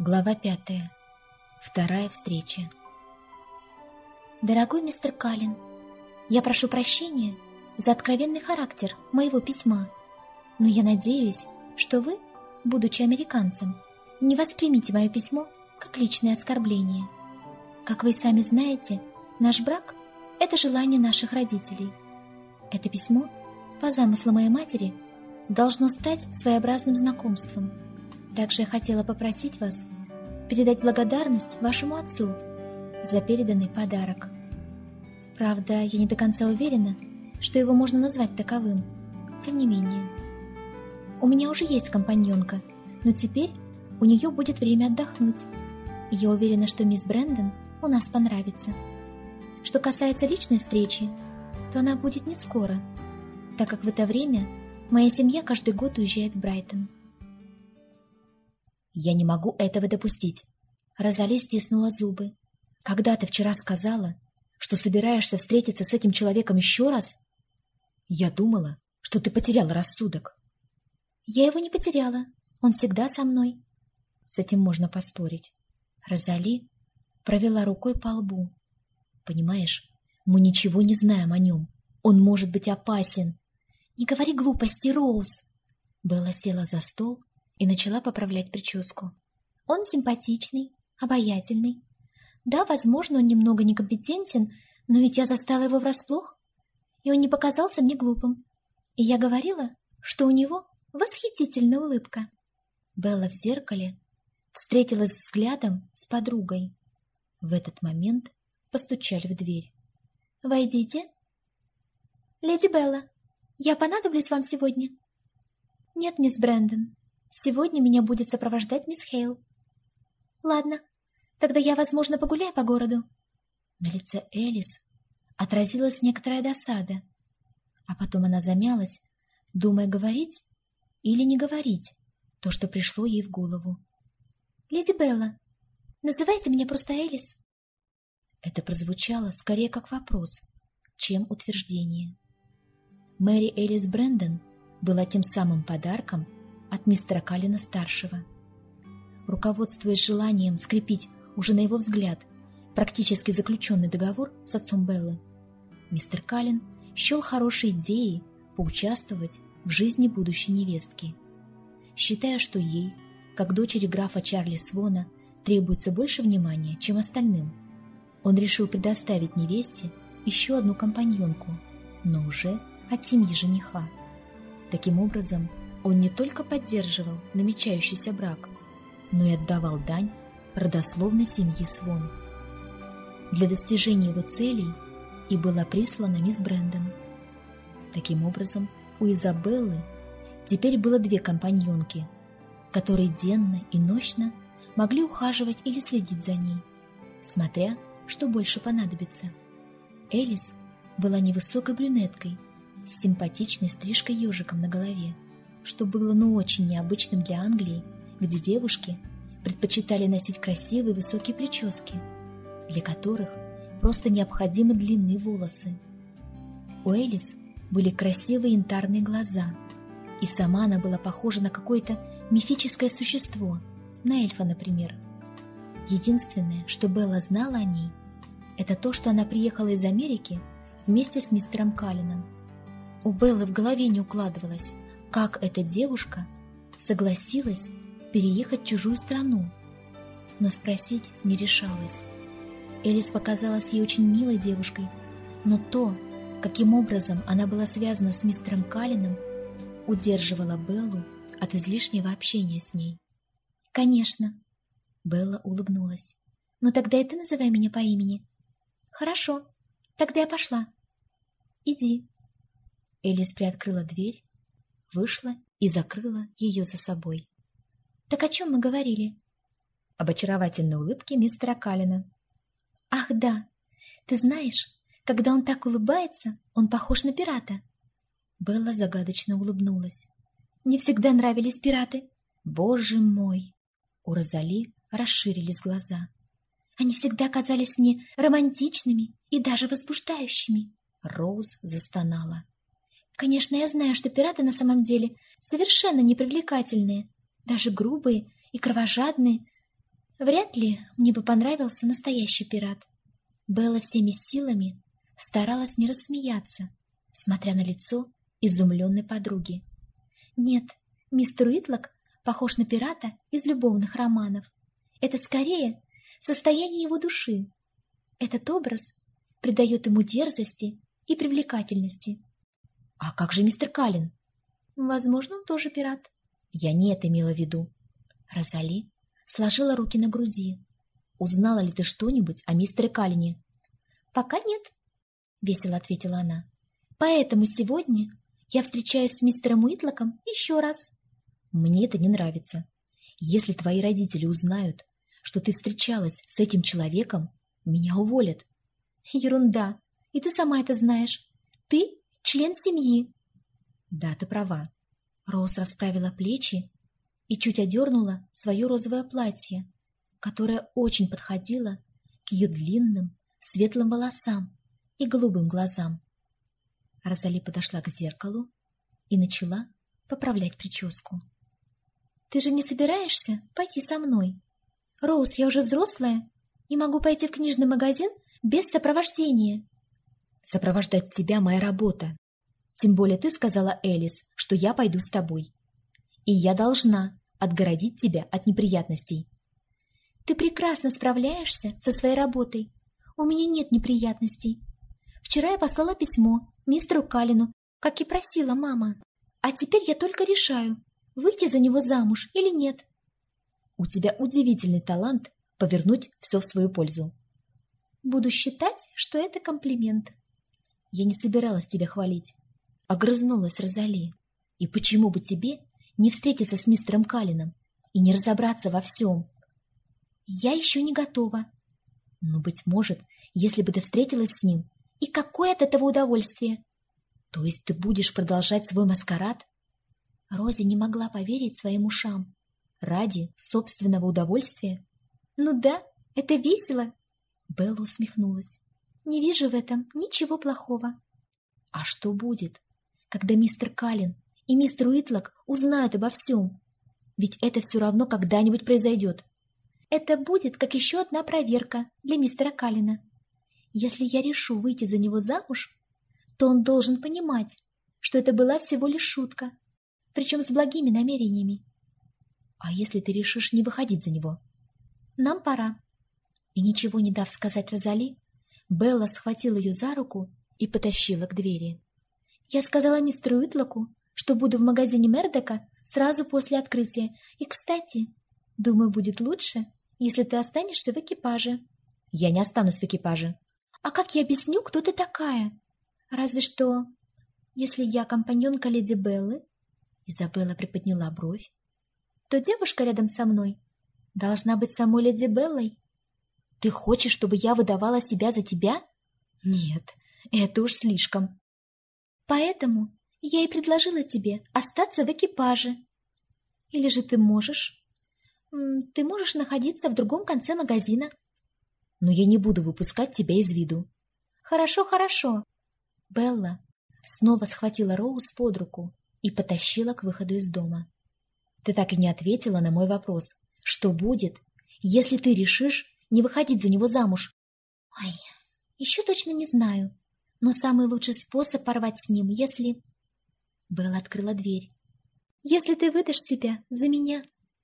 Глава пятая. Вторая встреча. Дорогой мистер Каллен, я прошу прощения за откровенный характер моего письма, но я надеюсь, что вы, будучи американцем, не воспримите мое письмо как личное оскорбление. Как вы сами знаете, наш брак – это желание наших родителей. Это письмо, по замыслу моей матери, должно стать своеобразным знакомством – также я хотела попросить вас передать благодарность вашему отцу за переданный подарок. Правда, я не до конца уверена, что его можно назвать таковым. Тем не менее. У меня уже есть компаньонка, но теперь у нее будет время отдохнуть. Я уверена, что мисс Брэндон у нас понравится. Что касается личной встречи, то она будет не скоро, так как в это время моя семья каждый год уезжает в Брайтон. Я не могу этого допустить. Розали стиснула зубы. Когда ты вчера сказала, что собираешься встретиться с этим человеком еще раз? Я думала, что ты потеряла рассудок. Я его не потеряла. Он всегда со мной. С этим можно поспорить. Розали провела рукой по лбу. Понимаешь, мы ничего не знаем о нем. Он может быть опасен. Не говори глупости, Роуз. Белла села за стол и начала поправлять прическу. Он симпатичный, обаятельный. Да, возможно, он немного некомпетентен, но ведь я застала его врасплох, и он не показался мне глупым. И я говорила, что у него восхитительная улыбка. Белла в зеркале встретилась взглядом с подругой. В этот момент постучали в дверь. «Войдите». «Леди Белла, я понадоблюсь вам сегодня?» «Нет, мисс Брэндон, Сегодня меня будет сопровождать мисс Хейл. Ладно, тогда я, возможно, погуляю по городу. На лице Элис отразилась некоторая досада, а потом она замялась, думая, говорить или не говорить то, что пришло ей в голову. «Леди Белла, называйте меня просто Элис». Это прозвучало скорее как вопрос, чем утверждение. Мэри Элис Брэндон была тем самым подарком, от мистера Калина-старшего. Руководствуясь желанием скрепить уже на его взгляд практически заключенный договор с отцом Беллы, мистер Калин счел хорошей идеей поучаствовать в жизни будущей невестки. Считая, что ей, как дочери графа Чарли Свона, требуется больше внимания, чем остальным, он решил предоставить невесте еще одну компаньонку, но уже от семьи жениха. Таким образом, он не только поддерживал намечающийся брак, но и отдавал дань родословной семьи Свон. Для достижения его целей и была прислана мисс Брэндон. Таким образом, у Изабеллы теперь было две компаньонки, которые денно и ночно могли ухаживать или следить за ней, смотря, что больше понадобится. Элис была невысокой брюнеткой с симпатичной стрижкой-ежиком на голове что было ну очень необычным для Англии, где девушки предпочитали носить красивые высокие прически, для которых просто необходимы длинные волосы. У Элис были красивые янтарные глаза, и сама она была похожа на какое-то мифическое существо, на эльфа, например. Единственное, что Белла знала о ней, это то, что она приехала из Америки вместе с мистером Каллином. У Беллы в голове не укладывалось, как эта девушка согласилась переехать в чужую страну, но спросить не решалась. Элис показалась ей очень милой девушкой, но то, каким образом она была связана с мистером Каллином, удерживала Беллу от излишнего общения с ней. «Конечно!» Белла улыбнулась. «Ну тогда и ты называй меня по имени». «Хорошо, тогда я пошла». «Иди». Элис приоткрыла дверь вышла и закрыла ее за собой. «Так о чем мы говорили?» «Об очаровательной улыбке мистера Каллина». «Ах, да! Ты знаешь, когда он так улыбается, он похож на пирата». Белла загадочно улыбнулась. «Мне всегда нравились пираты». «Боже мой!» У Розали расширились глаза. «Они всегда казались мне романтичными и даже возбуждающими». Роуз застонала. Конечно, я знаю, что пираты на самом деле совершенно непривлекательные, даже грубые и кровожадные, Вряд ли мне бы понравился настоящий пират. Белла всеми силами старалась не рассмеяться, смотря на лицо изумленной подруги. Нет, мистер Уитлок похож на пирата из любовных романов. Это скорее состояние его души. Этот образ придает ему дерзости и привлекательности. А как же мистер Каллен? Возможно, он тоже пират. Я не это имела в виду. Розали сложила руки на груди. Узнала ли ты что-нибудь о мистере Каллине? Пока нет, весело ответила она. Поэтому сегодня я встречаюсь с мистером Уитлоком еще раз. Мне это не нравится. Если твои родители узнают, что ты встречалась с этим человеком, меня уволят. Ерунда. И ты сама это знаешь. Ты член семьи. Да, ты права. Роуз расправила плечи и чуть одернула свое розовое платье, которое очень подходило к ее длинным светлым волосам и голубым глазам. Розали подошла к зеркалу и начала поправлять прическу. «Ты же не собираешься пойти со мной? Роуз, я уже взрослая и могу пойти в книжный магазин без сопровождения». «Сопровождать тебя моя работа. Тем более ты сказала Элис, что я пойду с тобой. И я должна отгородить тебя от неприятностей». «Ты прекрасно справляешься со своей работой. У меня нет неприятностей. Вчера я послала письмо мистеру Калину, как и просила мама. А теперь я только решаю, выйти за него замуж или нет. У тебя удивительный талант повернуть все в свою пользу. Буду считать, что это комплимент. Я не собиралась тебя хвалить. Огрызнулась Розали. И почему бы тебе не встретиться с мистером Калином и не разобраться во всем? Я еще не готова. Но, быть может, если бы ты встретилась с ним, и какое от этого удовольствие? То есть ты будешь продолжать свой маскарад? Рози не могла поверить своим ушам. Ради собственного удовольствия? Ну да, это весело. Белла усмехнулась. Не вижу в этом ничего плохого. А что будет, когда мистер Каллен и мистер Уитлок узнают обо всем? Ведь это все равно когда-нибудь произойдет. Это будет как еще одна проверка для мистера Каллина. Если я решу выйти за него замуж, то он должен понимать, что это была всего лишь шутка, причем с благими намерениями. А если ты решишь не выходить за него? Нам пора. И ничего не дав сказать Розали, Белла схватила ее за руку и потащила к двери. Я сказала мистеру Уитлоку, что буду в магазине Мердека сразу после открытия. И, кстати, думаю, будет лучше, если ты останешься в экипаже. Я не останусь в экипаже. А как я объясню, кто ты такая? Разве что, если я компаньонка леди Беллы, Изабелла приподняла бровь, то девушка рядом со мной должна быть самой леди Беллой. Ты хочешь, чтобы я выдавала себя за тебя? Нет, это уж слишком. Поэтому я и предложила тебе остаться в экипаже. Или же ты можешь... Ты можешь находиться в другом конце магазина, но я не буду выпускать тебя из виду. Хорошо, хорошо. Белла снова схватила Роуз под руку и потащила к выходу из дома. Ты так и не ответила на мой вопрос. Что будет, если ты решишь не выходить за него замуж? Ой, еще точно не знаю. Но самый лучший способ порвать с ним, если... Белла открыла дверь. Если ты выдашь себя за меня.